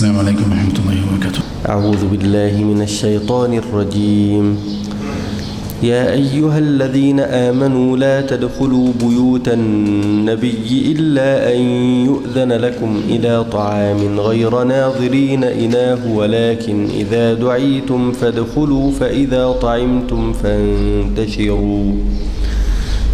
السلام عليكم ورحمة الله وبركاته. أعوذ بالله من الشيطان الرجيم. يا أيها الذين آمنوا لا تدخلوا بيوت النبي إلا أن يؤذن لكم إلى طعام غير ناظرين إناه ولكن إذا دعيتم فادخلوا فإذا طعمتم فانتشروا.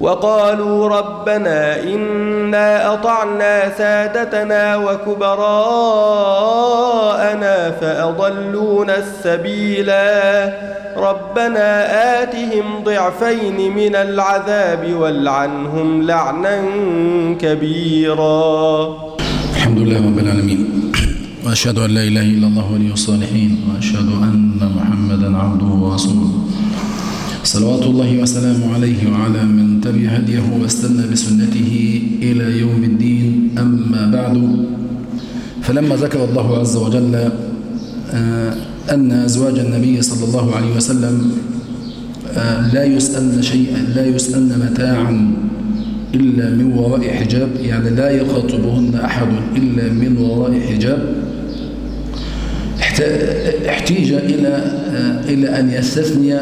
وقالوا ربنا إنا أطعنا سادتنا وكبراءنا فأضلونا السبيلا. ربنا آتهم ضعفين من العذاب والعنهم لعنا كبيرا. الحمد لله رب العالمين. وأشهد أن لا إله إلا الله ولي الصالحين. وأشهد أن محمدا عبده ورسوله. صلوات الله وسلامه عليه وعلى من تبع هديه واستنى بسنته إلى يوم الدين. أما بعد فلما ذكر الله عز وجل أن أزواج النبي صلى الله عليه وسلم لا يسألن شيئا لا يسألن متاعا إلا من وراء حجاب يعني لا يخاطبهن أحد إلا من وراء حجاب. احتيج إلى إلى أن يستثني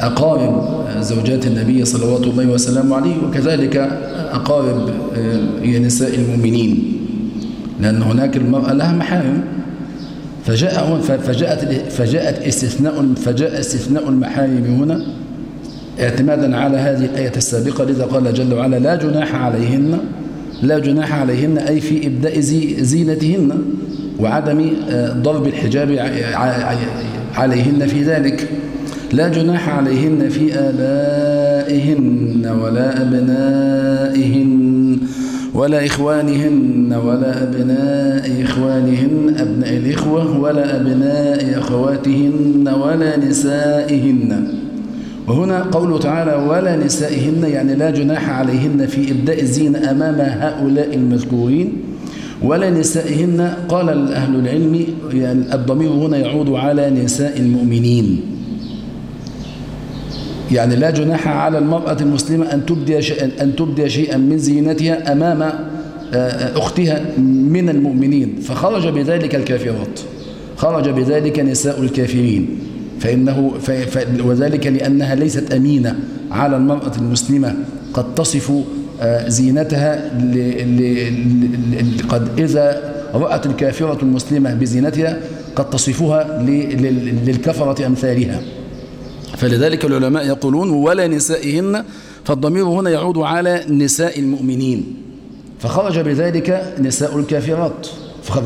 أقارب زوجات النبي صلوات الله وسلامه عليه وكذلك أقارب نساء المؤمنين لأن هناك المرأة لها محارم. فجاء فجاءت فجاءت استثناء فجاء استثناء المحارم هنا اعتمادا على هذه الآية السابقة لذا قال جل وعلا لا جناح عليهن لا جناح عليهن أي في إبداء زينتهن. وعدم ضرب الحجاب عليهن في ذلك. لا جناح عليهن في آبائهن ولا أبنائهن ولا إخوانهن ولا أبناء إخوانهن أبناء الإخوة ولا أبناء أخواتهن ولا نسائهن. وهنا قوله تعالى ولا نسائهن يعني لا جناح عليهن في إبداء الزينة أمام هؤلاء المذكورين. ولا نسائهن. قال أهل العلم يعني الضمير هنا يعود على نساء المؤمنين. يعني لا جناح على المرأة المسلمة أن تبدي أن تبدي شيئا من زينتها أمام أختها من المؤمنين. فخرج بذلك الكافرات. خرج بذلك نساء الكافرين. فإنه وذلك لأنها ليست أمينة على المرأة المسلمة. قد تصف زينتها قد إذا رأت الكافرة المسلمة بزينتها قد تصفها للكفرة أمثالها. فلذلك العلماء يقولون ولا نسائهن فالضمير هنا يعود على نساء المؤمنين. فخرج بذلك نساء الكافرات.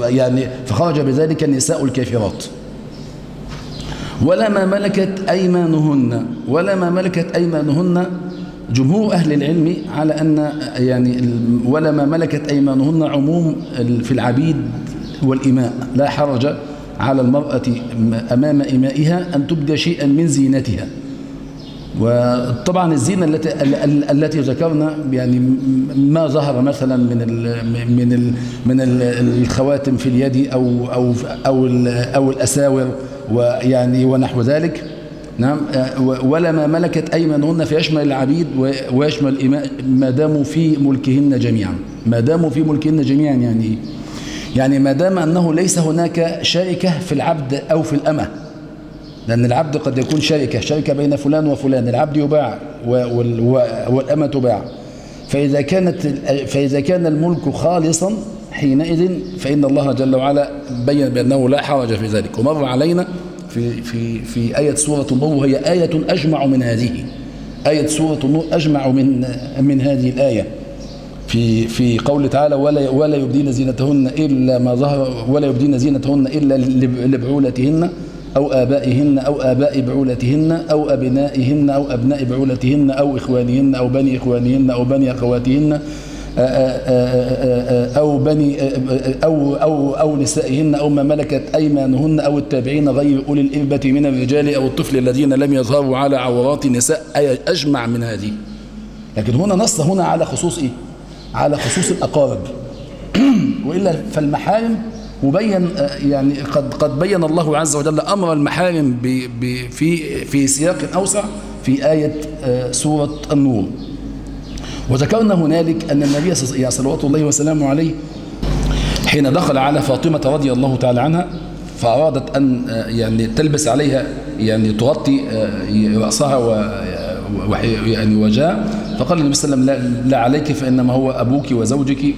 يعني فخرج بذلك نساء الكافرات. ولا ما ملكت أيمانهن ولا ما ملكت أيمانهن جمهور أهل العلم على أن يعني ولا ما ملكت أيمانهن عموم في العبيد والإماء. لا حرج على المرأة أمام إمائها أن تبدي شيئا من زينتها. وطبعا الزينة التي التي ذكرنا يعني ما ظهر مثلا من من من ال الخواتم في اليد أو أو أو أو الأساور ويعني ونحو ذلك. نعم ولا ما ملكت أيمانهن فيشمل العبيد ويشمل ما داموا في ملكهن جميعا. ما داموا في ملكهن جميعا يعني يعني ما دام أنه ليس هناك شركة في العبد أو في الأمة. لأن العبد قد يكون شركة شركة بين فلان وفلان العبد يباع والأمة تباع. فإذا, كانت فإذا كان الملك خالصا حينئذ فإن الله جل وعلا بين بأنه لا حرج في ذلك. ومر علينا في, في, في آية سورة النور وهي آية أجمع من هذه. آية سورة النور أجمع من, من هذه الآية. في في قول تعالى ولا ولا يبدين زينتهن إلا ما ظهر ولا يبدين زينتهن إلا لبعولتهن أو آبائهن أو آباء بعولتهن أو أبنائهن أو أبناء بعولتهن أو إخوانهن أو بني إخوانهن أو بني أخواتهن أو بني أو أو أو نسائهن أو ما ملكت أيمانهن أو التابعين غير أولي الإربة من الرجال أو الطفل الذين لم يظهروا على عورات النساء. أجمع من هذه. لكن هنا نص هنا على خصوص إيه؟ على خصوص الأقارب. وإلا فالمحارم مبين يعني قد قد بين الله عز وجل أمر المحارم في في سياق أوسع في آية سورة النور. وذكرنا هنالك أن النبي صلوات الله وسلامه عليه حين دخل على فاطمة رضي الله تعالى عنها فأرادت أن يعني تلبس عليها يعني تغطي رأسها و يعني وجاء فقال النبي صلى الله عليه وسلم لا, لا عليك فإنما هو أبوك وزوجك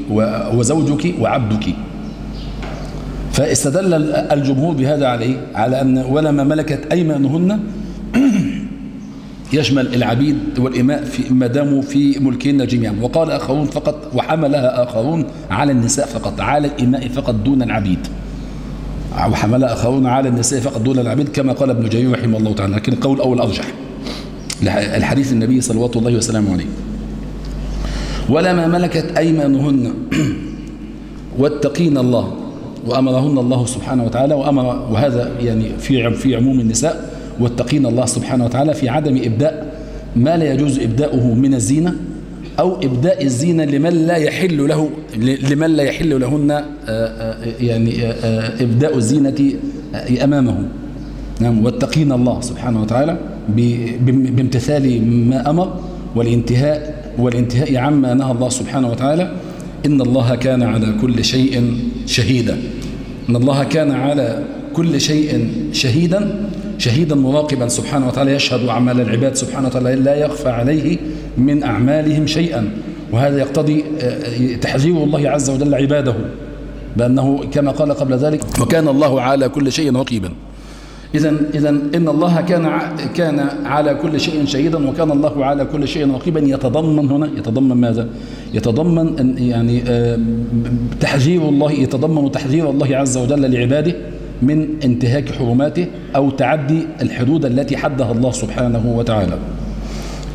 وزوجك وعبدك. فاستدل الجمهور بهذا عليه على أن ولا ما ملكت أيمانهن يشمل العبيد والإماء في ما داموا في ملكهن جميعا. وقال آخرون فقط وحملها آخرون على النساء فقط على الإماء فقط دون العبيد. وحملها آخرون على النساء فقط دون العبيد كما قال ابن جرير رحمه الله تعالى. لكن القول أول أرجح الحديث النبي صلوات الله وسلامه عليه. ولا ما ملكت أيمانهن واتقين الله وأمرهن الله سبحانه وتعالى وأمر وهذا يعني في في عموم النساء. واتقين الله سبحانه وتعالى في عدم إبداء ما لا يجوز إبداؤه من الزينة أو إبداء الزينة لمن لا يحل له لمن لا يحل لهن يعني إبداء الزينة أمامه. نعم واتقين الله سبحانه وتعالى بامتثال ما أمر والانتهاء والانتهاء عما نهى الله سبحانه وتعالى. إن الله كان على كل شيء شهيدا. إن الله كان على كل شيء شهيدا. شهيدا مراقبا سبحانه وتعالى يشهد أعمال العباد سبحانه وتعالى لا يخفى عليه من أعمالهم شيئا. وهذا يقتضي تحذير الله عز وجل عباده بأنه كما قال قبل ذلك وكان الله على كل شيء رقيبا. إذا إذا إن الله كان كان على كل شيء شهيدا وكان الله على كل شيء رقيبا يتضمن هنا يتضمن ماذا؟ يتضمن أن يعني تحذير الله يتضمن تحذير الله عز وجل لعباده. من انتهاك حرماته أو تعدي الحدود التي حدها الله سبحانه وتعالى.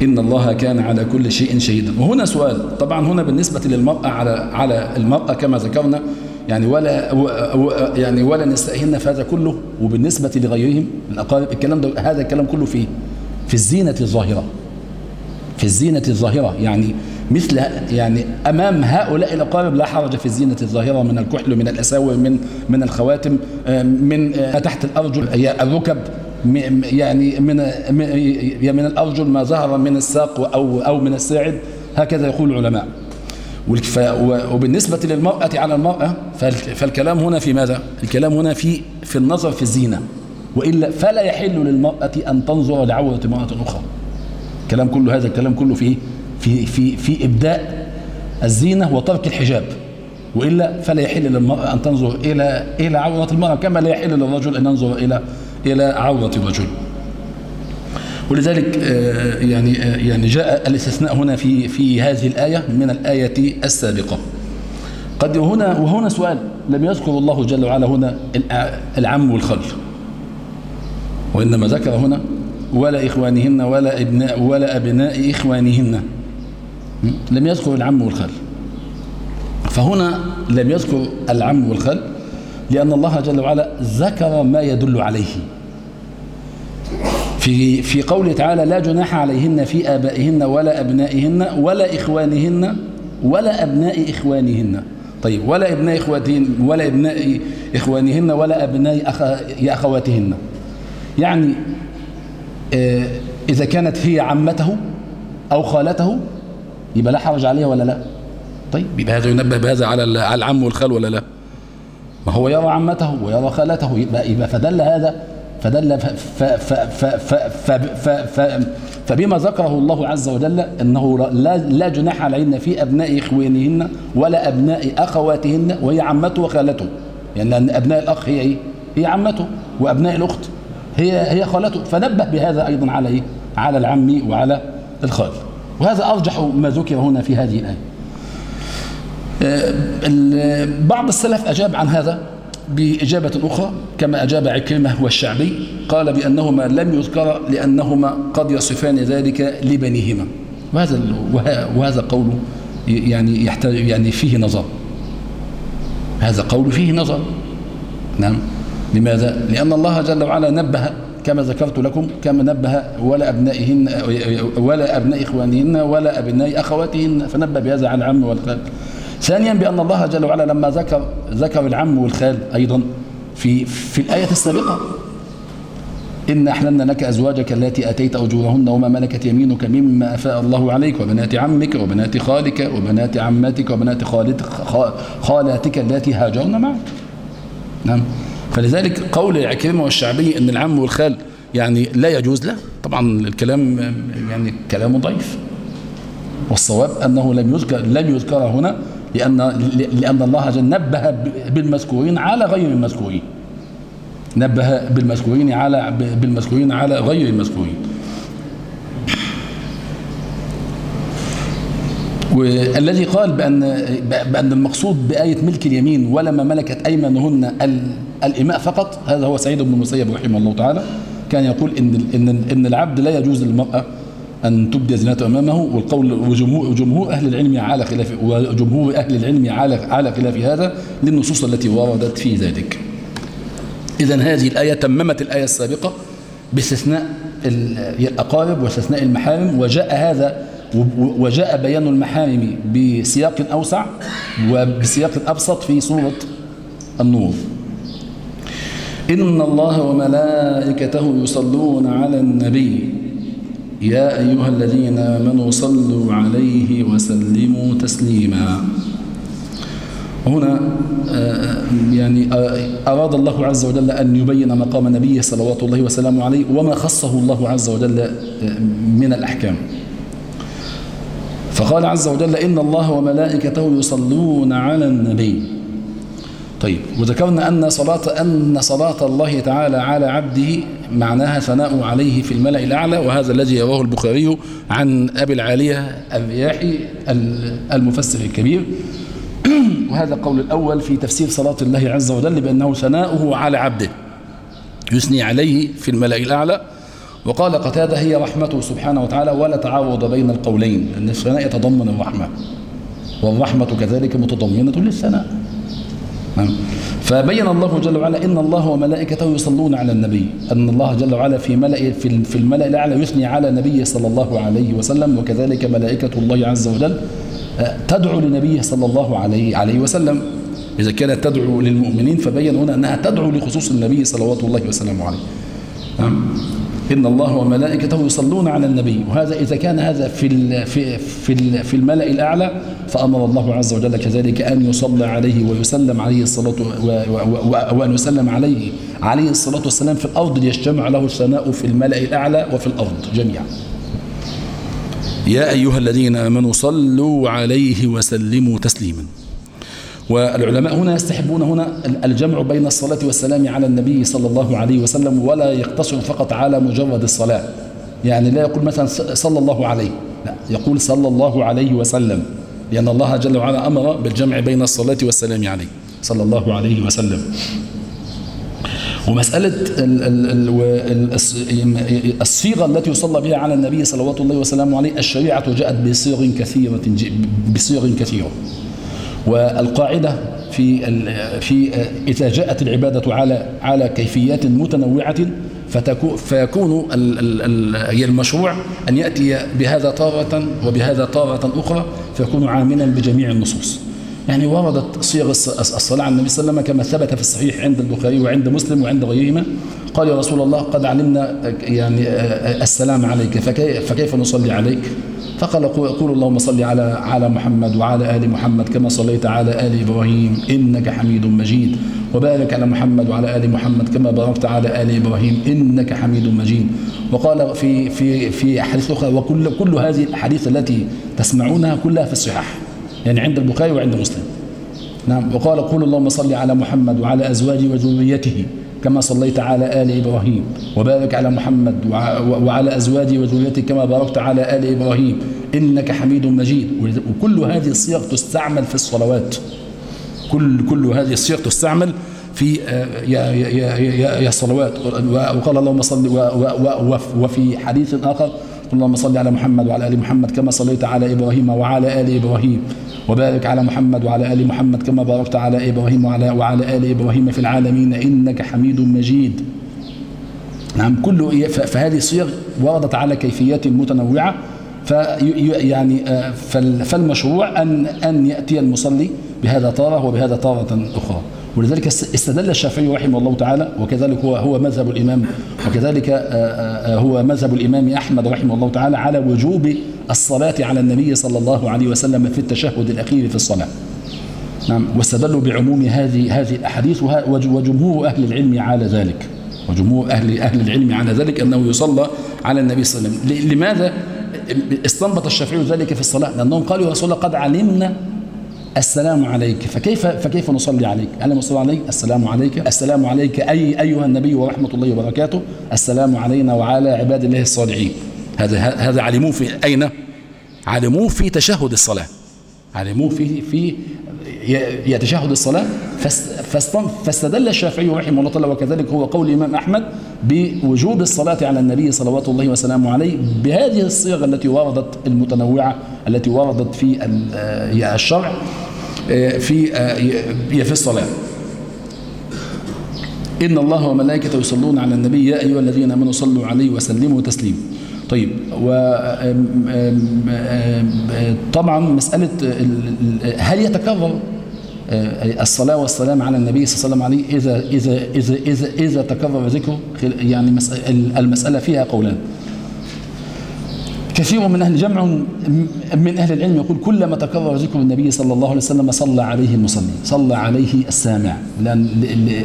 إن الله كان على كل شيء شهيدا. وهنا سؤال طبعا هنا بالنسبة للمرأة على على المرأة كما ذكرنا يعني ولا يعني ولا نستأهلنا في هذا كله وبالنسبة لغيرهم من أقارب الكلام ده هذا الكلام كله في في الزينة الظاهرة. في الزينة الظاهرة يعني مثل يعني أمام هؤلاء الأقارب لا حرج في الزينة الظاهرة من الكحل من الأساور من من الخواتم من تحت الأرجل. الركب يعني من من الأرجل ما ظهر من الساق أو أو من الساعد. هكذا يقول العلماء. وبالنسبة للمرأة على المرأة فالكلام هنا في ماذا؟ الكلام هنا في في النظر في الزينة. وإلا فلا يحل للمرأة أن تنظر لعورة امرأة أخرى. كلام كله هذا الكلام كله في في في في إبداء الزينة وترك الحجاب وإلا فلا يحل للمرأة أن تنظر إلى إلى عورة المرأة كما لا يحل للرجل أن ينظر إلى إلى عورة الرجل. ولذلك يعني يعني جاء الاستثناء هنا في في هذه الآية من الآية السابقة. قد هنا وهنا سؤال لم يذكر الله جل وعلا هنا العم والخل. وإنما ذكر هنا ولا إخوانهن ولا إبناء ولا أبناء إخوانهن. لم يذكر العم والخل فهنا لم يذكر العم والخل لأن الله جل وعلا ذكر ما يدل عليه. في في قوله تعالى لا جناح عليهن في آبائهن ولا أبنائهن ولا إخوانهن ولا أبناء إخوانهن. طيب ولا أبناء إخواتهن ولا أبناء إخوانهن ولا أبناء أخ... أخواتهن. يعني آه إذا كانت هي عمته أو خالته يبقى لا حرج عليها ولا لا؟ طيب يبقى هذا ينبه بهذا على العم والخال ولا لا؟ ما هو يرى عمته ويرى خالته يبقى, يبقى فدل هذا فدل فبما ذكره الله عز وجل أنه لا, لا جناح عليهن في أبناء إخوانهن ولا أبناء أخواتهن وهي عمته وخالته. يعني أبناء الأخ هي إيه؟ هي عمته وأبناء الأخت هي هي خالته. فنبه بهذا أيضا على إيه؟ على العم وعلى الخال. وهذا أرجح ما ذكر هنا في هذه الآية. بعض السلف أجاب عن هذا بإجابة أخرى كما أجاب عكرمة والشعبي قال بأنهما لم يذكر لأنهما قد يصفان ذلك لبنيهما وهذا وهذا قول يعني يحتاج يعني فيه نظر هذا قول فيه نظر نعم لماذا؟ لأن الله جل وعلا نبه كما ذكرت لكم كما نبه ولا أبنائهن ولا أبناء إخوانهن ولا أبناء أخواتهن فنبه بهذا على العم والخال. ثانيا بأن الله جل وعلا لما ذكر ذكر العم والخال أيضا في في الآية السابقة. إن أحللنا لك أزواجك التي أتيت أجورهن وما ملكت يمينك مما أفاء الله عليك وبنات عمك وبنات خالك وبنات عماتك وبنات خالتك خالاتك التي هاجرن معك. نعم. فلذلك قول عكرمة والشعبي أن العم والخال يعني لا يجوز له. طبعا الكلام يعني كلام ضعيف. والصواب أنه لم يذكر لم يذكر هنا لأن لأن الله نبه بالمذكورين على غير المذكورين. نبه بالمذكورين على بالمذكورين على غير المذكورين. والذي قال بأن بأن المقصود بآية ملك اليمين ولما ملكت أيمانهن الإماء فقط هذا هو سعيد بن المسيب رحمه الله تعالى كان يقول إن إن إن العبد لا يجوز للمرأة أن تبدي زينته أمامه والقول وجمهور, وجمهور أهل العلم على خلاف وجمهور أهل العلم على على خلاف هذا للنصوص التي وردت في ذلك. إذا هذه الآية تممت الآية السابقة باستثناء الأقارب واستثناء المحارم وجاء هذا وجاء بيان المحارم بسياق أوسع وبسياق أبسط في سورة النور. إن الله وملائكته يصلون على النبي. يا أيها الذين آمنوا صلوا عليه وسلموا تسليما. هنا يعني أراد الله عز وجل أن يبين مقام نبيه صلوات الله وسلامه عليه وما خصه الله عز وجل من الأحكام. فقال عز وجل إن الله وملائكته يصلون على النبي. طيب وذكرنا أن صلاة أن صلاة الله تعالى على عبده معناها ثناء عليه في الملأ الأعلى وهذا الذي يراه البخاري عن أبي العالية الرياحي المفسر الكبير. وهذا القول الأول في تفسير صلاة الله عز وجل بأنه ثناؤه على عبده يثني عليه في الملأ الأعلى. وقال قتادة هي رحمته سبحانه وتعالى ولا تعارض بين القولين أن الثناء يتضمن الرحمة والرحمة كذلك متضمنة للثناء. فبين الله جل وعلا إن الله وملائكته يصلون على النبي أن الله جل وعلا في ملأ في الملأ الأعلى يثني على نبيه صلى الله عليه وسلم وكذلك ملائكة الله عز وجل تدعو لنبيه صلى الله عليه عليه وسلم. إذا كانت تدعو للمؤمنين فبين هنا أنها تدعو لخصوص النبي صلوات الله وسلامه عليه. إن الله وملائكته يصلون على النبي. وهذا إذا كان هذا في في في في الملأ الأعلى فأمر الله عز وجل كذلك أن يصلى عليه ويسلم عليه الصلاة وأن يسلم عليه عليه الصلاة والسلام في الأرض ليجتمع له الثناء في الملأ الأعلى وفي الأرض جميعا. يا أيها الذين آمنوا صلوا عليه وسلموا تسليما. والعلماء هنا يستحبون هنا الجمع بين الصلاة والسلام على النبي صلى الله عليه وسلم ولا يقتصر فقط على مجرد الصلاة. يعني لا يقول مثلا صلى الله عليه. لا يقول صلى الله عليه وسلم. لأن الله جل وعلا أمر بالجمع بين الصلاة والسلام عليه. صلى الله عليه وسلم. ومسألة الصيغة التي يصلى بها على النبي صلوات الله وسلامه عليه الشريعة جاءت بصيغ كثيرة بصيغ كثيرة. والقاعدة في في إذا جاءت العبادة على على كيفيات متنوعة فيكون هي المشروع أن يأتي بهذا طارة وبهذا طارة أخرى فيكون عاملا بجميع النصوص. يعني وردت صيغ الصلاة على النبي صلى الله عليه وسلم كما ثبت في الصحيح عند البخاري وعند مسلم وعند غيرهما. قال يا رسول الله قد علمنا يعني السلام عليك فكيف نصلي عليك؟ فقال قول اللهم صل على على محمد وعلى آل محمد كما صليت على آل إبراهيم إنك حميد مجيد. وبارك على محمد وعلى آل محمد كما باركت على آل إبراهيم إنك حميد مجيد. وقال في في في حديث أخرى وكل كل هذه الأحاديث التي تسمعونها كلها في الصحاح. يعني عند البخاري وعند مسلم. نعم. وقال قول اللهم صل على محمد وعلى أزواجه وذريته كما صليت على آل إبراهيم وبارك على محمد وعلى أزواجه وذريته كما باركت على آل إبراهيم إنك حميد مجيد. وكل هذه الصيغ تستعمل في الصلوات. كل كل هذه الصيغ تستعمل في يا يا يا يا الصلوات وقال اللهم صل وفي حديث آخر اللهم صل على محمد وعلى آل محمد كما صليت على إبراهيم وعلى آل إبراهيم. وبارك على محمد وعلى آل محمد كما باركت على إبراهيم وعلى, وعلى آل إبراهيم في العالمين إنك حميد مجيد. نعم كل فهذه الصيغ وردت على كيفيات متنوعة. فيعني فالمشروع أن أن يأتي المصلي بهذا طارة وبهذا طارة أخرى. ولذلك استدل الشافعي رحمه الله تعالى وكذلك هو هو مذهب الإمام وكذلك هو مذهب الإمام أحمد رحمه الله تعالى على وجوب الصلاة على النبي صلى الله عليه وسلم في التشهد الأخير في الصلاة نعم واستدلوا بعموم هذه هذه الأحاديث وجمهور أهل العلم على ذلك وجمهور أهل أهل العلم على ذلك أنه يصلى على النبي صلى الله عليه وسلم لماذا استنبط الشافعي ذلك في الصلاة لأنهم قالوا يا رسول الله قد علمنا السلام عليك فكيف فكيف نصلي عليك؟ هل نصلي عليك؟ السلام عليك، السلام عليك أي أيها النبي ورحمة الله وبركاته، السلام علينا وعلى عباد الله الصالحين. هذا هذا علموه في أين؟ علموه في تشهد الصلاة. علموه في في يتشهد الصلاة فاستدل الشافعي رحمه الله تعالى وكذلك هو قول الإمام أحمد بوجوب الصلاة على النبي صلوات الله وسلامه عليه بهذه الصيغ التي وردت المتنوعة التي وردت في الشرع في في الصلاة إن الله وملائكته يصلون على النبي يا أيها الذين آمنوا صلوا عليه وسلموا تسليما طيب وطبعا مسألة هل يتكرر الصلاة والسلام على النبي صلى الله عليه وسلم إذا إذا إذا إذا إذا تكرر ذكره يعني المسألة فيها قولان. كثير من أهل جمع من أهل العلم يقول كلما تكرر ذكر النبي صلى الله عليه وسلم صلى عليه المصلي صلى عليه السامع. لأن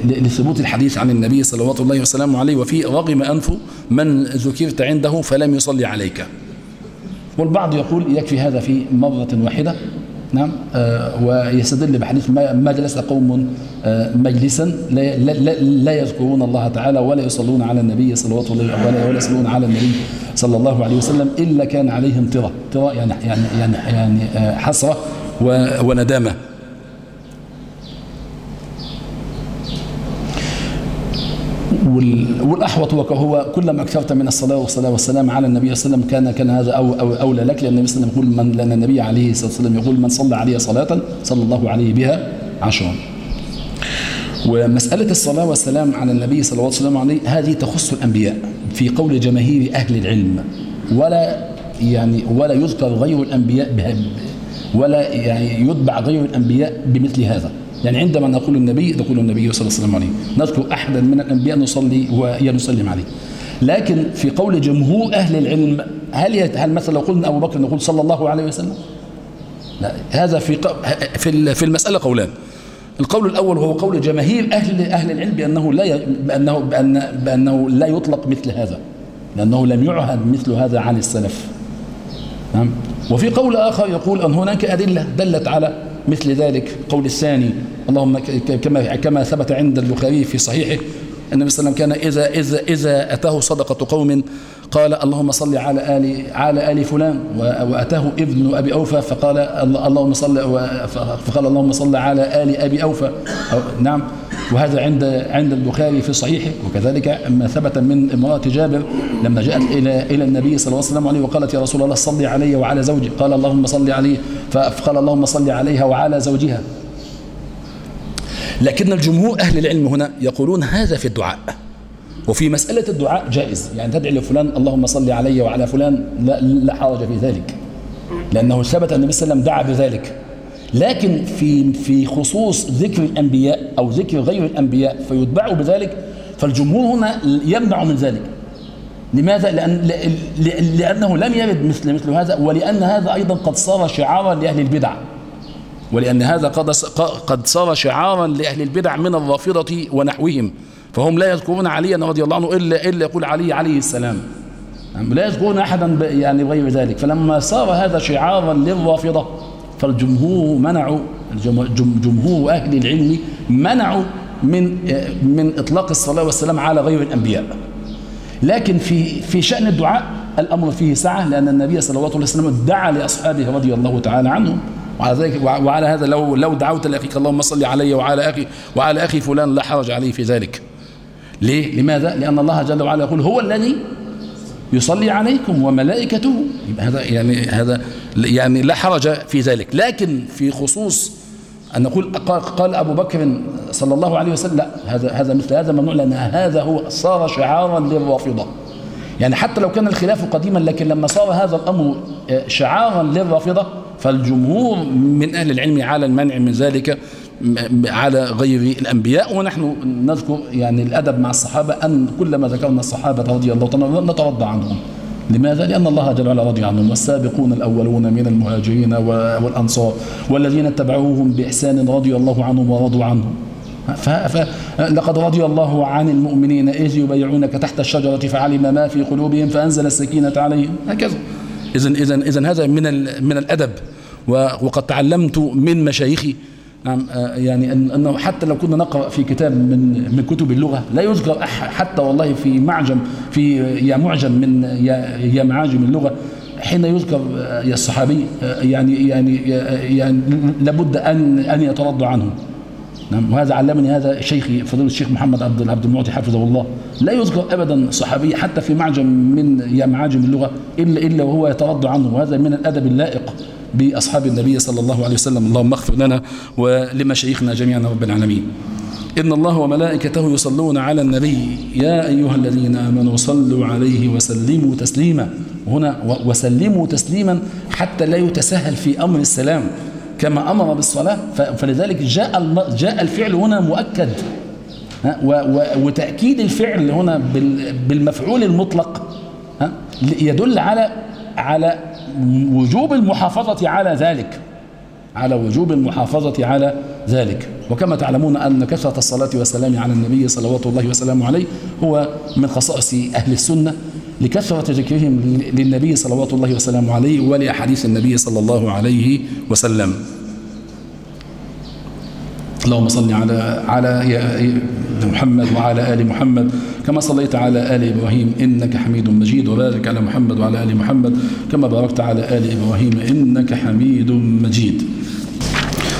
لثبوت الحديث عن النبي صلوات الله وسلامه عليه وفي رغم أنف من ذكرت عنده فلم يصلي عليك. والبعض يقول يكفي هذا في مرة واحدة نعم آه ويستدل بحديث ما جلس قوم آه مجلسا لا, لا, لا يذكرون الله تعالى ولا يصلون على النبي صلوات الله ولا, ولا يصلون على النبي صلى الله عليه وسلم إلا كان عليهم ترى ترى يعني يعني يعني, يعني آه حسرة وندامة. والأحوط هو كلما أكثرت من الصلاة والصلاة والسلام على النبي صلى الله عليه وسلم كان كان هذا أو أو أولى لك لأن النبي صلى الله عليه وسلم يقول من لأن النبي عليه الصلاة والسلام يقول من صلى عليه صلاة صلى الله عليه بها عشرا ومسألة الصلاة والسلام على النبي صلى الله عليه وسلم عليه هذه تخص الأنبياء في قول جماهير أهل العلم. ولا يعني ولا يذكر غير الأنبياء بها ولا يعني يتبع غير الأنبياء بمثل هذا. يعني عندما نقول النبي نقول النبي صلى الله عليه وسلم عليه. نذكر أحدا من الأنبياء نصلي ونسلم عليه. لكن في قول جمهور أهل العلم هل هل مثلا لو قلنا أبو بكر نقول صلى الله عليه وسلم؟ لا. هذا في في في المسألة قولان. القول الأول هو قول جماهير أهل أهل العلم بأنه لا بأنه بأن بأنه لا يطلق مثل هذا. لأنه لم يعهد مثل هذا عن السلف. نعم. وفي قول آخر يقول أن هناك أدلة دلت على مثل ذلك قول الثاني اللهم كما كما ثبت عند البخاري في صحيحه النبي صلى الله عليه وسلم كان إذا إذا إذا أتاه صدقة قوم قال اللهم صل على آل على آل فلان وأتاه ابن أبي أوفى فقال اللهم صل فقال اللهم صل على آل أبي أوفى. نعم. وهذا عند عند البخاري في صحيحه وكذلك ما ثبت من امرأة جابر لما جاءت إلى إلى النبي صلى الله عليه وسلم وقالت يا رسول الله صلي علي وعلى زوجي قال اللهم صل عليه فقال اللهم صل عليها وعلى زوجها. لكن الجمهور أهل العلم هنا يقولون هذا في الدعاء. وفي مسألة الدعاء جائز يعني تدعي لفلان اللهم صل علي وعلى فلان لا, لا حرج في ذلك. لأنه ثبت النبي صلى الله عليه وسلم دعا بذلك. لكن في في خصوص ذكر الأنبياء أو ذكر غير الأنبياء فيتبعوا بذلك فالجمهور هنا يمنع من ذلك. لماذا؟ لأن لأنه لم يرد مثل مثل هذا ولأن هذا أيضا قد صار شعارا لأهل البدع. ولأن هذا قد قد صار شعارا لأهل البدع من الرافضة ونحوهم. فهم لا يذكرون عليا رضي الله عنه إلا, إلا يقول علي عليه السلام. لا يذكرون أحدا يعني غير ذلك. فلما صار هذا شعارا للرافضة فالجمهور منعوا جمهور أهل العلم منعوا من من إطلاق الصلاة والسلام على غير الأنبياء لكن في في شأن الدعاء الأمر فيه سعة لأن النبي صلى الله عليه وسلم دعا لأصحابه رضي الله تعالى عنهم وعلى ذلك وعلى هذا لو لو دعوت لأخيك اللهم صل علي وعلى أخي وعلى أخي فلان لا حرج عليه في ذلك. ليه؟ لماذا؟ لأن الله جل وعلا يقول هو الذي يصلي عليكم وملائكته يبقى هذا يعني هذا يعني لا حرج في ذلك، لكن في خصوص أن نقول قال أبو بكر صلى الله عليه وسلم لا هذا هذا مثل هذا ممنوع لأن هذا هو صار شعارا للرافضة. يعني حتى لو كان الخلاف قديما لكن لما صار هذا الأمر شعارا للرافضة فالجمهور من أهل العلم على المنع من ذلك على غير الأنبياء ونحن نذكر يعني الأدب مع الصحابة أن كلما ذكرنا الصحابة رضي الله عنهم نترضى عنهم. لماذا؟ لأن الله جل وعلا رضي عنهم. والسابقون الأولون من المهاجرين والأنصار والذين اتبعوهم بإحسان رضي الله عنهم ورضوا عنهم فلقد رضي الله عن المؤمنين إذ يبيعونك تحت الشجرة فعلم ما في قلوبهم فأنزل السكينة عليهم. هكذا. إذا إذا إذا هذا من من الأدب. وقد تعلمت من مشايخي نعم يعني أنه حتى لو كنا نقرأ في كتاب من من كتب اللغة لا يذكر حتى والله في معجم في يا معجم من يا يا معاجم اللغة حين يذكر يا الصحابي يعني يعني يعني لابد أن أن يترضى عنه. نعم وهذا علمني هذا شيخي فضيلة الشيخ محمد عبد عبد المعطي حفظه الله. لا يذكر ابدا صحابي حتى في معجم من يا معاجم اللغة الا إلا وهو يترضى عنه وهذا من الأدب اللائق. بأصحاب النبي صلى الله عليه وسلم. اللهم اغفر لنا ولمشايخنا جميعا رب العالمين. إن الله وملائكته يصلون على النبي. يا أيها الذين آمنوا صلوا عليه وسلموا تسليما. هنا وسلموا تسليما حتى لا يتساهل في أمر السلام. كما أمر بالصلاة فلذلك جاء جاء الفعل هنا مؤكد. وتأكيد الفعل هنا بالمفعول المطلق. يدل على على وجوب المحافظة على ذلك على وجوب المحافظة على ذلك. وكما تعلمون أن كثرة الصلاة والسلام على النبي صلوات الله وسلامه عليه هو من خصائص أهل السنة لكثرة ذكرهم للنبي صلوات الله وسلامه عليه ولأحاديث النبي صلى الله عليه وسلم. اللهم صل على على محمد وعلى آل محمد كما صليت على آل إبراهيم إنك حميد مجيد وبارك على محمد وعلى آل محمد كما باركت على آل إبراهيم إنك حميد مجيد.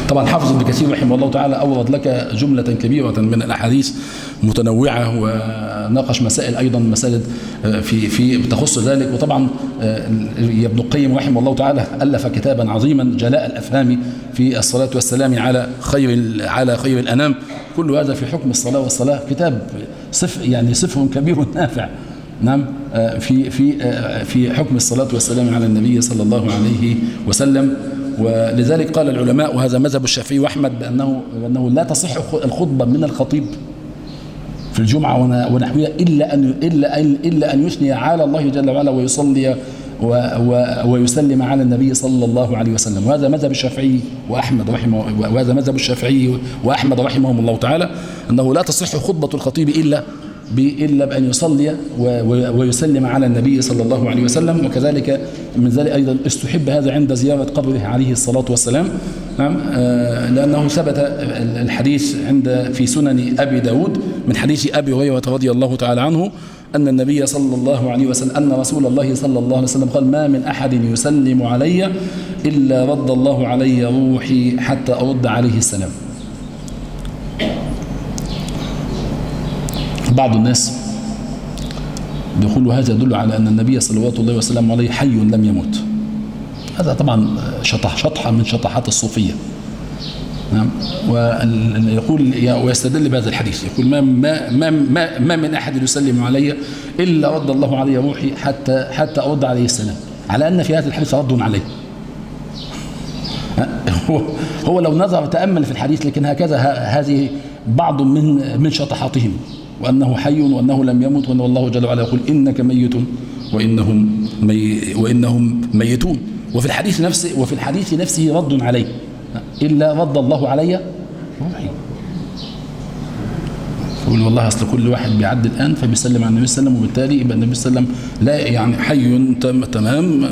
طبعا حافظ ابن كثير رحمه الله تعالى أورد لك جملة كبيرة من الأحاديث متنوعة وناقش مسائل أيضا مسائل في في تخص ذلك. وطبعا ابن القيم رحمه الله تعالى ألف كتابا عظيما جلاء الأفهام في الصلاة والسلام على خير على خير الأنام. كل هذا في حكم الصلاة والصلاة. كتاب صف يعني صفر كبير نافع نعم في في في حكم الصلاة والسلام على النبي صلى الله عليه وسلم. ولذلك قال العلماء وهذا مذهب الشافعي وأحمد بأنه بأنه لا تصح الخطبة من الخطيب. في الجمعه ونحوها إلا ان إلا ان إلا أن يثني على الله جل وعلا ويصلي ويسلم على النبي صلى الله عليه وسلم. وهذا مذهب الشافعي وأحمد رحمه وهذا مذهب الشافعي وأحمد رحمهم الله تعالى أنه لا تصح خطبة الخطيب إلا إلا بأن يصلي ويسلم على النبي صلى الله عليه وسلم وكذلك من ذلك أيضا استحب هذا عند زيارة قبره عليه الصلاة والسلام. نعم لأنه ثبت الحديث عند في سنن أبي داود من حديث أبي هريرة رضي الله تعالى عنه أن النبي صلى الله عليه وسلم أن رسول الله صلى الله عليه وسلم قال ما من أحد يسلم علي إلا رد الله علي روحي حتى أرد عليه السلام. بعض الناس بيقولوا هذا يدل على أن النبي صلوات الله وسلامه عليه حي لم يمت هذا طبعا شطح شطحة من شطحات الصوفية. نعم. ويقول ويستدل بهذا الحديث. يقول ما ما ما ما, ما من أحد يسلم علي إلا رد الله علي روحي حتى حتى أرد عليه السلام. على أن في هذا الحديث رد عليه. هو هو لو نظر تامل في الحديث لكن هكذا هذه بعض من من شطحاتهم. وأنه حي وأنه لم يمت وأن الله جل وعلا يقول إنك ميت وإنهم, مي وإنهم ميتون. وفي الحديث نفسه وفي الحديث نفسه رد عليه. إلا رد الله علي روحي يقول والله أصل كل واحد بيعدي الآن فبيسلم على النبي صلى الله عليه وسلم وبالتالي يبقى النبي صلى الله عليه وسلم لا يعني حي تمام.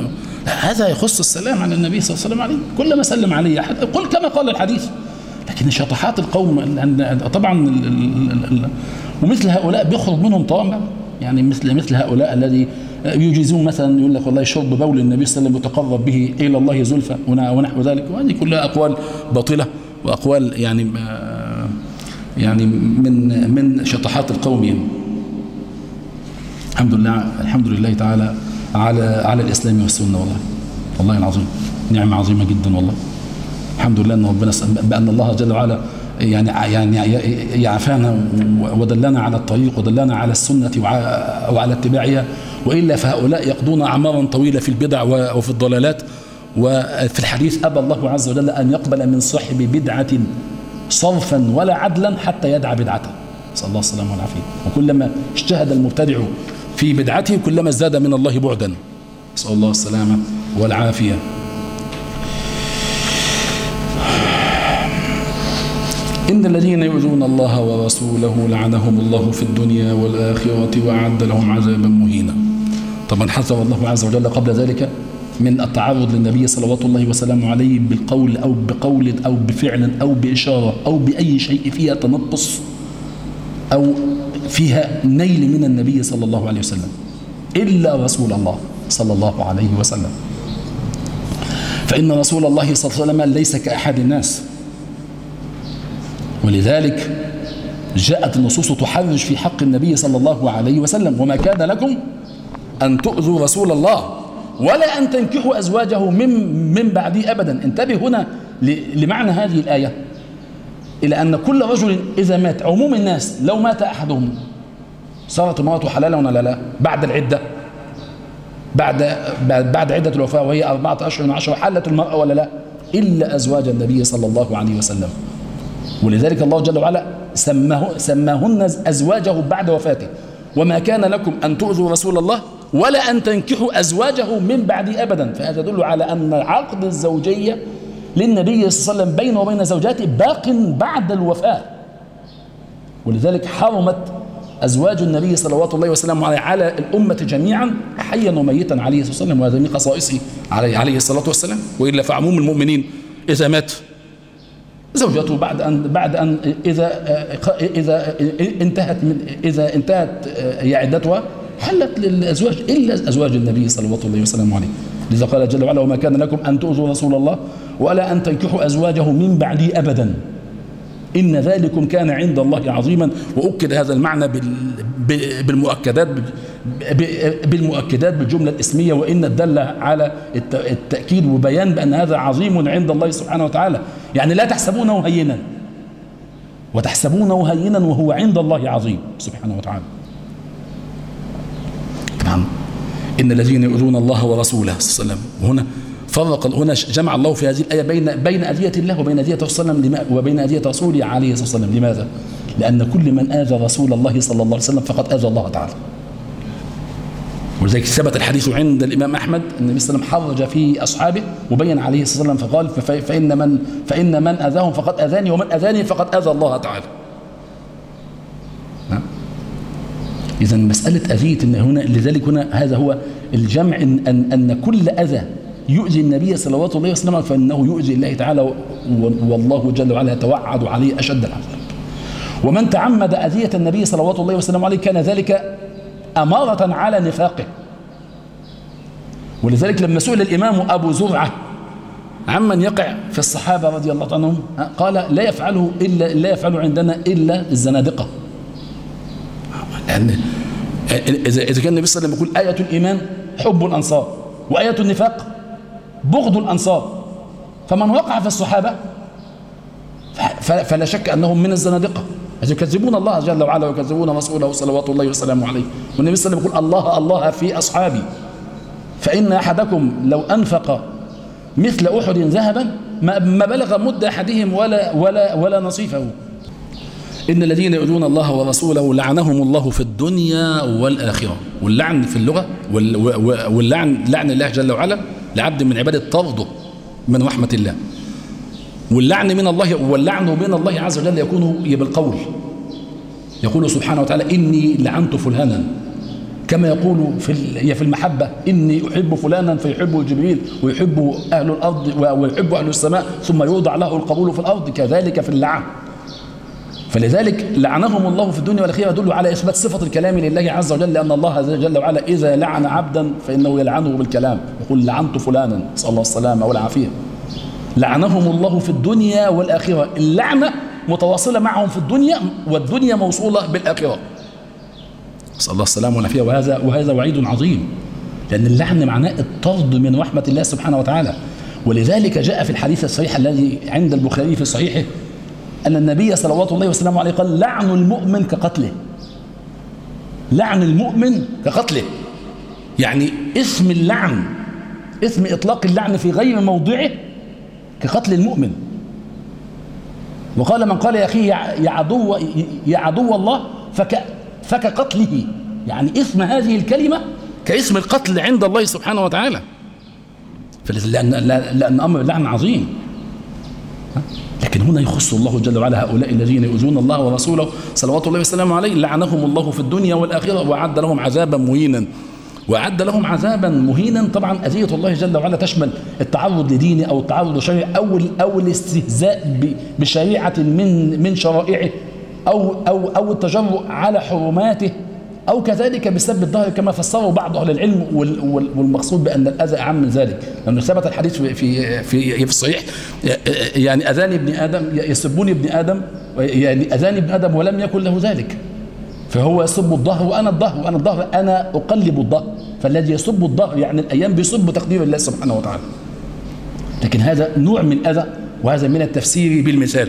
هذا يخص السلام على النبي صلى الله عليه وسلم عليه. كلما سلم عليه أحد قل كما قال الحديث. لكن شطحات القوم طبعا ومثل هؤلاء بيخرج منهم طامع. يعني مثل مثل هؤلاء الذي يجيزون مثلا يقول لك والله شرب بول النبي صلى الله عليه وسلم يتقرب به إلى الله زلفى ونحو ذلك. وهذه كلها أقوال باطلة وأقوال يعني يعني من من شطحات القوم يعني. الحمد لله الحمد لله تعالى على على الإسلام والسنة والله. والله العظيم نعمة عظيمة جدا والله. الحمد لله أن ربنا بأن الله جل وعلا يعني يعني يعفانا ودلنا على الطريق ودلنا على السنة وعلى اتباعها. وإلا فهؤلاء يقضون أعمارا طويلة في البدع وفي الضلالات. وفي الحديث أبى الله عز وجل أن يقبل من صاحب بدعة صرفا ولا عدلا حتى يدعى بدعته. نسأل الله السلامة والعافية. وكلما اجتهد المبتدع في بدعته كلما ازداد من الله بعدا. نسأل الله السلامة والعافية. إن الذين يؤذون الله ورسوله لعنهم الله في الدنيا والآخرة وأعد لهم عذابا مهينا. طبعا حذر الله عز وجل قبل ذلك من التعرض للنبي صلوات الله وسلامه عليه بالقول أو بقول أو بفعل أو بإشارة أو بأي شيء فيها تنقص أو فيها نيل من النبي صلى الله عليه وسلم. إلا رسول الله صلى الله عليه وسلم. فإن رسول الله صلى الله عليه وسلم ليس كأحد الناس. ولذلك جاءت النصوص تحرج في حق النبي صلى الله عليه وسلم وما كان لكم أن تؤذوا رسول الله ولا أن تنكحوا أزواجه من, من بعدي أبدا. انتبه هنا لمعنى هذه الآية. إلى أن كل رجل إذا مات عموم الناس لو مات أحدهم صارت امرأته حلالا ولا لا؟ بعد العدة. بعد بعد عدة الوفاة وهي أربعة أشهر وعشرة حلت المرأة ولا لا؟ إلا أزواج النبي صلى الله عليه وسلم. ولذلك الله جل وعلا سماه سماهن أزواجه بعد وفاته. وما كان لكم أن تؤذوا رسول الله ولا أن تنكحوا أزواجه من بعد أبدا. فهذا يدل على أن عقد الزوجية للنبي صلى الله عليه وسلم بينه وبين زوجاته باق بعد الوفاة. ولذلك حرمت أزواج النبي صلوات الله وسلامه عليه على الأمة جميعا حيا وميتا عليه الصلاة والسلام وهذا من خصائصه عليه, عليه الصلاة والسلام. وإلا فعموم المؤمنين إذا مات زوجته بعد أن بعد أن إذا إذا انتهت من إذا انتهت عدتها حلت للأزواج إلا أزواج النبي صلوات الله وسلامه عليه. لذا قال جل وعلا وما كان لكم أن تؤذوا رسول الله ولا أن تنكحوا أزواجه من بعدي أبدا. إن ذلكم كان عند الله عظيما. وأكد هذا المعنى بالمؤكدات بالمؤكدات بالجملة الإسمية. وإن الدل على التأكيد وبيان بأن هذا عظيم عند الله سبحانه وتعالى. يعني لا تحسبونه هينا. وتحسبونه هينا وهو عند الله عظيم سبحانه وتعالى. نعم. إن الذين يؤذون الله ورسوله صلى الله عليه وسلم. هنا فرق هنا جمع الله في هذه الآية بين بين أذية الله وبين أذية وسلم. وبين أذية رسوله عليه الصلاة والسلام. لماذا؟ لأن كل من آذى رسول الله صلى الله عليه وسلم فقد آذى الله تعالى. ولذلك ثبت الحديث عند الإمام أحمد أن النبي صلى الله عليه وسلم حرج في أصحابه وبين عليه الصلاة والسلام فقال فإن من فإن من أذاهم فقد أذاني ومن أذاني فقد أذى الله تعالى. إذا مسألة أذية هنا لذلك هنا هذا هو الجمع إن, أن, أن كل أذى يؤذي النبي صلوات الله وسلم فإنه يؤذي الله تعالى والله جل وعلا يتوعد عليه أشد العذاب. ومن تعمد أذية النبي صلوات الله وسلم عليه كان ذلك أمارة على نفاقه. ولذلك لما سئل الإمام أبو زرعة عمن يقع في الصحابة رضي الله عنهم قال لا يفعله إلا لا يفعله عندنا إلا الزنادقة. إذا إذا كان النبي صلى الله عليه وسلم يقول آية الإيمان حب الأنصار وآية النفاق بغض الأنصار. فمن وقع في الصحابة فلا شك أنهم من الزنادقة. يكذبون الله جل وعلا ويكذبون رسوله صلوات الله وسلامه عليه. والنبي صلى الله عليه وسلم يقول الله الله في أصحابي. فإن أحدكم لو أنفق مثل أحد ذهبا ما بلغ مد أحدهم ولا, ولا, ولا نصيفه. إن الذين يؤذون الله ورسوله لعنهم الله في الدنيا والآخرة. واللعن في اللغة واللعن لعن الله جل وعلا لعبد من عبادة طرده من رحمة الله. واللعن من الله واللعن من الله عز وجل يكون بالقول يقول سبحانه وتعالى إني لعنت فلانا. كما يقول في في المحبة إني أحب فلانا فيحبه جبريل ويحبه أهل الأرض ويحب أهل السماء ثم يوضع له القبول في الأرض. كذلك في اللعن. فلذلك لعنهم الله في الدنيا والآخرة يدل على إثبات صفة الكلام لله عز وجل لأن الله جل وعلا إذا لعن عبدا فإنه يلعنه بالكلام. يقول لعنت فلانا نسأل الله السلامة والعافية. لعنهم الله في الدنيا والآخرة. اللعنة متواصلة معهم في الدنيا والدنيا موصولة بالآخرة. نسأل الله السلامة والعافية. وهذا وهذا وعيد عظيم لأن اللعن معناه الطرد من رحمة الله سبحانه وتعالى. ولذلك جاء في الحديث الصحيح الذي عند البخاري في صحيحه أن النبي صلوات الله وسلامه عليه قال لعن المؤمن كقتله. لعن المؤمن كقتله. يعني اسم اللعن اسم إطلاق اللعن في غير موضعه كقتل المؤمن. وقال من قال يا أخي يا عدو, يا عدو الله فك فكقتله. يعني اسم هذه الكلمة كاسم القتل عند الله سبحانه وتعالى. لأن, لأن أمر اللعن عظيم. لكن هنا يخص الله جل وعلا هؤلاء الذين يؤذون الله ورسوله صلوات الله وسلامه عليه لعنهم الله في الدنيا والآخرة وأعد لهم عذابا مهينا. وأعد لهم عذابا مهينا. طبعا أذية الله جل وعلا تشمل التعرض لدينه أو التعرض لشريعة أو أو الاستهزاء بشريعة من من شرائعه أو أو أو التجرؤ على حرماته أو كذلك بسبب الظهر كما فسره بعض أهل العلم والمقصود بأن الأذى أعم من ذلك. لأنه ثبت الحديث في في في, الصحيح يعني أذاني ابن آدم يسبوني ابن آدم يعني أذاني ابن آدم ولم يكن له ذلك. فهو يسب الظهر وأنا الظهر وأنا الظهر أنا أقلب الظهر. فالذي يسب الظهر يعني الأيام بيسب تقدير الله سبحانه وتعالى. لكن هذا نوع من الأذى وهذا من التفسير بالمثال.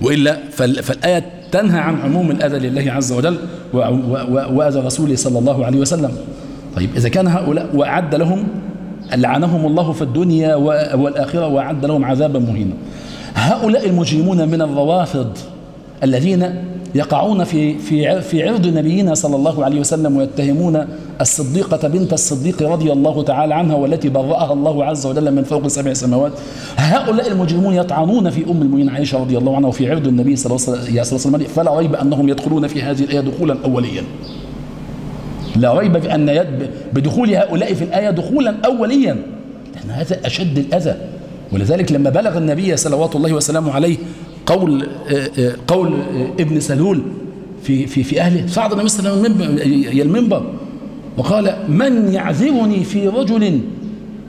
وإلا فالآية تنهى عن عموم الأذى لله عز وجل وأذى رسوله صلى الله عليه وسلم. طيب إذا كان هؤلاء وأعد لهم لعنهم الله في الدنيا والآخرة وأعد لهم عذابا مهينا. هؤلاء المجرمون من الروافض الذين يقعون في في في عرض نبينا صلى الله عليه وسلم ويتهمون الصديقة بنت الصديق رضي الله تعالى عنها والتي برأها الله عز وجل من فوق سبع سماوات. هؤلاء المجرمون يطعنون في أم المؤمنين عائشة رضي الله عنها وفي عرض النبي صلى الله عليه وسلم فلا ريب أنهم يدخلون في هذه الآية دخولا أوليا. لا ريب أن يد بدخول هؤلاء في الآية دخولا أوليا. لأن هذا أشد الأذى. ولذلك لما بلغ النبي صلوات الله وسلامه عليه قول قول ابن سلول في في في أهله. صعد النبي صلى الله عليه وسلم المنبر وقال من يعذرني في رجل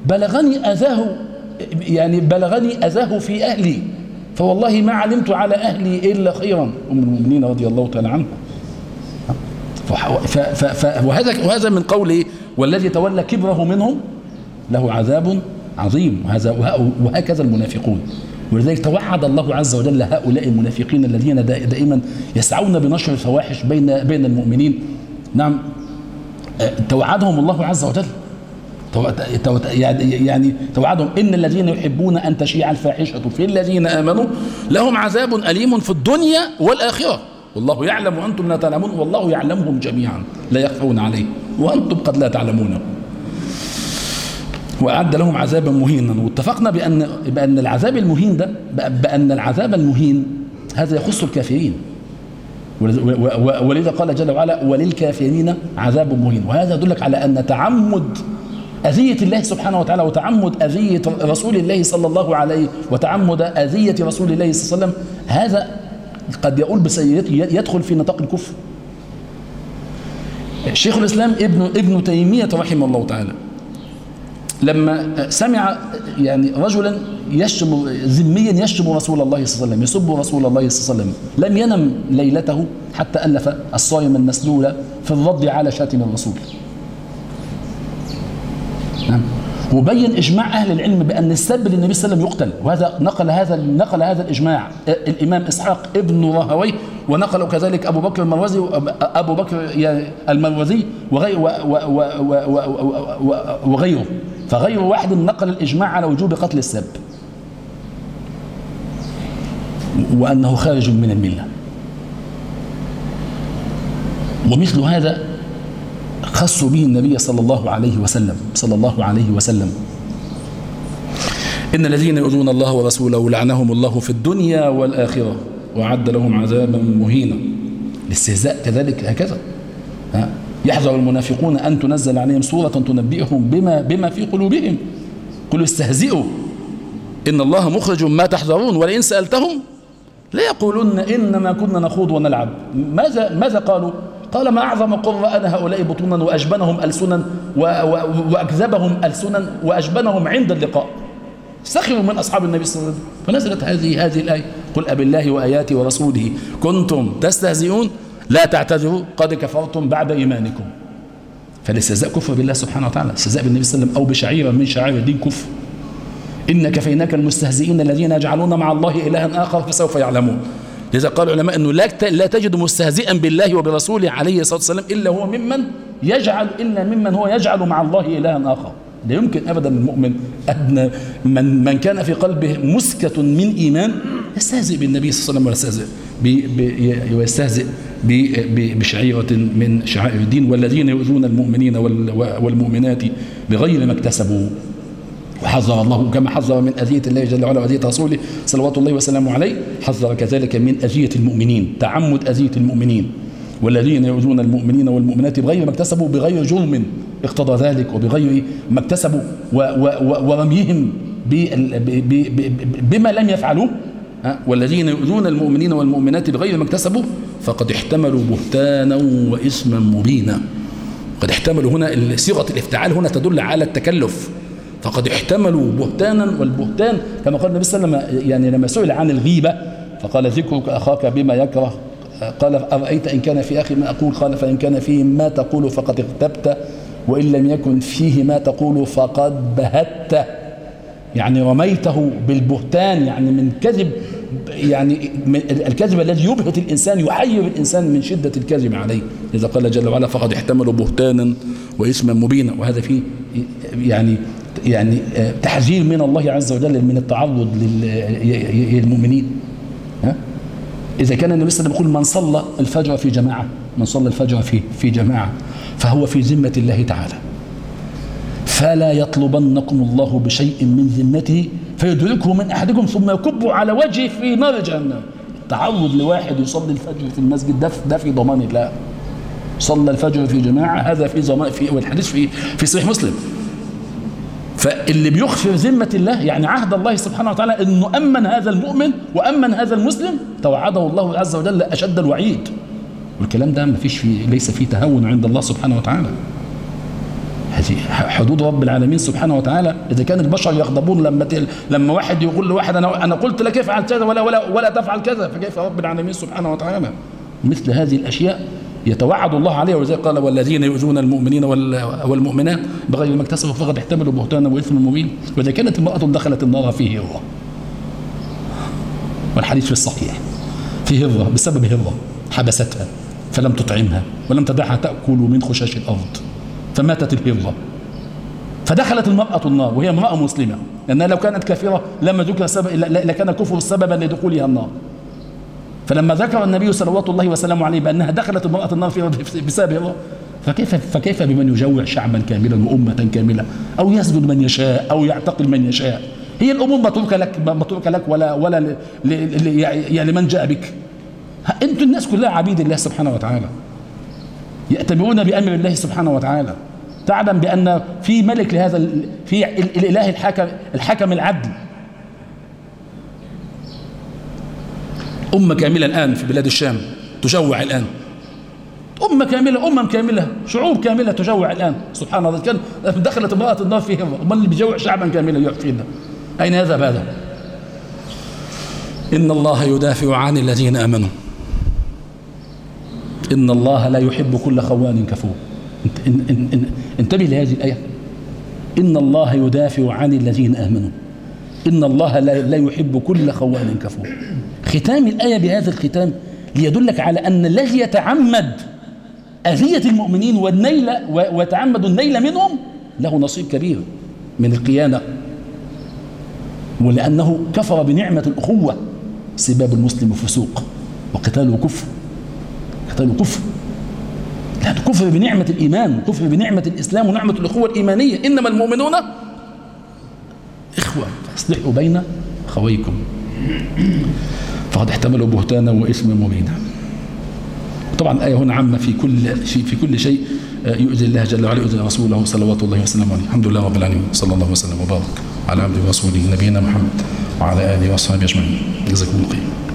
بلغني أذاه يعني بلغني أذاه في أهلي فوالله ما علمت على أهلي إلا خيرا. أم المؤمنين رضي الله تعالى عنها وهذا وهذا من قوله والذي تولى كبره منهم له عذاب عظيم. وهكذا المنافقون. ولذلك توعد الله عز وجل هؤلاء المنافقين الذين دائما يسعون بنشر الفواحش بين بين المؤمنين. نعم. توعدهم الله عز وجل. يعني توعدهم. إن الذين يحبون أن تشيع الفاحشة في الذين آمنوا لهم عذاب أليم في الدنيا والآخرة. والله يعلم وأنتم لا تعلمون والله يعلمهم جميعا. لا يخفون عليه. وأنتم قد لا تعلمونه وأعد لهم عذابا مهينا. واتفقنا بأن, بأن العذاب المهين ده بأن العذاب المهين هذا يخص الكافرين. ولذا قال جل وعلا وللكافرين عذاب مهين. وهذا يدلك على أن تعمد أذية الله سبحانه وتعالى وتعمد أذية رسول الله صلى الله عليه وتعمد أذية رسول الله صلى الله عليه وسلم. هذا قد يقول بسيئته يدخل في نطاق الكفر. شيخ الإسلام ابن ابن تيمية رحمه الله تعالى. لما سمع يعني رجلا يشتم ذميا يشتم رسول الله صلى الله عليه وسلم يسب رسول الله صلى الله عليه وسلم لم ينم ليلته حتى ألف الصائم المسلول في الرد على شاتم الرسول نعم وبين اجماع أهل العلم بان السب للنبي صلى الله عليه وسلم يقتل وهذا نقل هذا نقل هذا الاجماع الامام اسحاق ابن راهوي ونقل كذلك ابو بكر المروزي ابو بكر المروزي وغيره فغير واحد نقل الإجماع على وجوب قتل السب. وأنه خارج من الملة. ومثل هذا خص به النبي صلى الله عليه وسلم صلى الله عليه وسلم. إن الذين يؤذون الله ورسوله لعنهم الله في الدنيا والآخرة وعد لهم عذابا مهينا. الاستهزاء كذلك هكذا. ها؟ يحذر المنافقون أن تنزل عليهم سورة تنبئهم بما, بما في قلوبهم. قل استهزئوا. إن الله مخرج ما تحذرون ولئن سألتهم لا يقولون إنما كنا نخوض ونلعب. ماذا, ماذا قالوا؟ قال ما أعظم قراءنا هؤلاء بطونا وأجبنهم ألسنا وأكذبهم ألسنا وأجبنهم عند اللقاء. سخروا من أصحاب النبي صلى الله عليه وسلم. فنزلت هذه هذه الآية. قل أب الله وآياته ورسوله. كنتم تستهزئون؟ لا تعتذروا قد كفرتم بعد إيمانكم. فالاستهزاء كفر بالله سبحانه وتعالى. استهزاء بالنبي صلى الله عليه وسلم أو بشعيرة من شعائر الدين كفر. إن كفيناك المستهزئين الذين يجعلون مع الله إلها آخر فسوف يعلمون. لذا قال العلماء أنه لا لا تجد مستهزئا بالله وبرسوله عليه الصلاة والسلام إلا هو ممن يجعل إلا ممن هو يجعل مع الله إلها آخر. لا يمكن أبدا المؤمن أدنى من, من كان في قلبه مسكة من إيمان يستهزئ بالنبي صلى الله عليه وسلم ويستهزئ بشعيرة من شعائر الدين والذين يؤذون المؤمنين والمؤمنات بغير ما اكتسبوا. وحذر الله كما حذر من أذية الله جل وعلا وأذية رسوله صلوات الله وسلامه عليه. حذر كذلك من أذية المؤمنين تعمد أذية المؤمنين. والذين يؤذون المؤمنين والمؤمنات بغير ما اكتسبوا بغير جرم اقتضى ذلك وبغير ما اكتسبوا. ورميهم بما لم يفعلوه والذين يؤذون المؤمنين والمؤمنات بغير ما اكتسبوا فقد احتملوا بهتانا وإثما مبينا. قد احتملوا هنا صيغة الافتعال هنا تدل على التكلف. فقد احتملوا بهتانا والبهتان كما قال النبي صلى الله عليه وسلم يعني لما سئل عن الغيبة فقال ذكرك أخاك بما يكره. قال أرأيت إن كان في أخي ما أقول؟ قال فإن كان فيه ما تقول فقد اغتبت وإن لم يكن فيه ما تقول فقد بهت. يعني رميته بالبهتان يعني من كذب يعني الكذب الذي يبهت الإنسان يحير الإنسان من شدة الكذب عليه. إذا قال جل وعلا فقد احتملوا بهتانا وإثما مبينا. وهذا فيه يعني يعني تحذير من الله عز وجل من التعرض للمؤمنين ها؟ إذا كان النبي صلى الله عليه وسلم يقول من صلى الفجر في جماعة من صلى الفجر في في جماعة فهو في ذمة الله تعالى. فلا يطلبنكم الله بشيء من ذمته فيدركه من أحدكم ثم يكب على وجهه في نار جهنم. تعرض لواحد يصلي الفجر في المسجد ده ده في ضمان الله. صلى الفجر في جماعة هذا في ضمان في والحديث في في صحيح مسلم. فاللي بيخفر ذمة الله يعني عهد الله سبحانه وتعالى انه امن هذا المؤمن وأمن هذا المسلم توعده الله عز وجل اشد الوعيد. والكلام ده ما فيش فيه ليس فيه تهون عند الله سبحانه وتعالى. حدود رب العالمين سبحانه وتعالى إذا كان البشر يغضبون لما. لما واحد يقول لواحد أنا أنا قلت لك افعل كذا ولا ولا ولا تفعل كذا فكيف رب العالمين سبحانه وتعالى؟ مثل هذه الأشياء يتوعد الله عليها. ولذلك قال والذين يؤذون المؤمنين والمؤمنات بغير ما اكتسبوا فقد احتملوا بهتانا واثما مبين. وإذا كانت امرأة دخلت النار في هره والحديث في الصحيح. في هره بسبب هره حبستها فلم تطعمها ولم تدعها تأكل من خشاش الأرض. فماتت الهره فدخلت المرأة النار وهي امرأة مسلمة. لأنها لو كانت كافرة لما ذكر سبب لكان كفر سببا لدخولها النار. فلما ذكر النبي صلوات الله وسلامه عليه بأنها دخلت امرأة النار في بسبب فكيف فكيف بمن يجوع شعبا كاملا وأمة كاملة؟ أو يسجد من يشاء أو يعتقل من يشاء. هي الأمور متروكة لك متروكة لك ولا ولا ل ل يعني لمن جاء بك. أنتم الناس كلها عبيد الله سبحانه وتعالى. يأتمرون بأمر الله سبحانه وتعالى. تعلم بأن في ملك لهذا في الإله الحكم الحكم العدل. أمة كاملة الآن في بلاد الشام تجوع الآن. أمة كاملة أمم كاملة شعوب كاملة تجوع الآن. سبحان الله كان دخلت امرأة النار فيهم من اللي بيجوع شعبا كاملا يعطينا. أين يذهب هذا إن الله يدافع عن الذين آمنوا. إن الله لا يحب كل خوان كفور. انتبه لهذه الآية. إن الله يدافع عن الذين آمنوا. إن الله لا يحب كل خوان كفور. ختام الآية بهذا الختام ليدلك على أن الذي يتعمد أذية المؤمنين والنيل ويتعمد النيل منهم له نصيب كبير من القيادة ولأنه كفر بنعمة الأخوة. سباب المسلم فسوق وقتاله كفر قتاله كفر. لا كفر بنعمة الإيمان كفر بنعمة الإسلام ونعمة الأخوة الإيمانية. إنما المؤمنون إخوة فاصلحوا بين خويكم فقد احتملوا بهتانا وإثما مبينا. طبعا الآية هنا عامة في كل شيء في كل شيء يؤذي الله جل وعلا يؤذي رسوله صلوات الله وسلامه عليه. الحمد لله رب العالمين صلى الله وسلم وبارك على عبده ورسوله نبينا محمد وعلى آله وأصحابه أجمعين. جزاكم الله خير